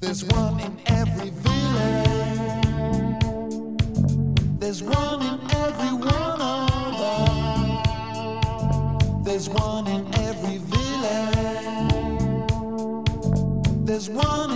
There's one in every village. There's one in every one of us. There's one in every village. There's one.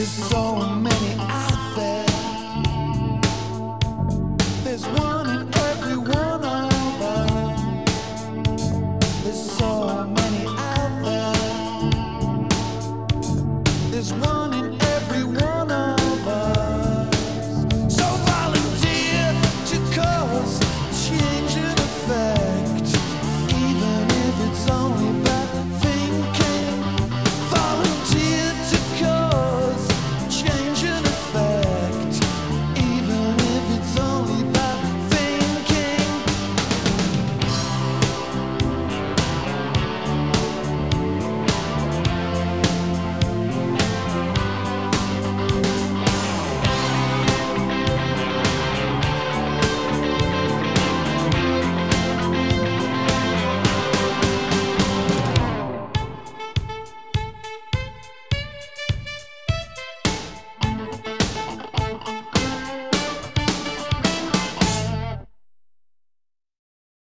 There's so many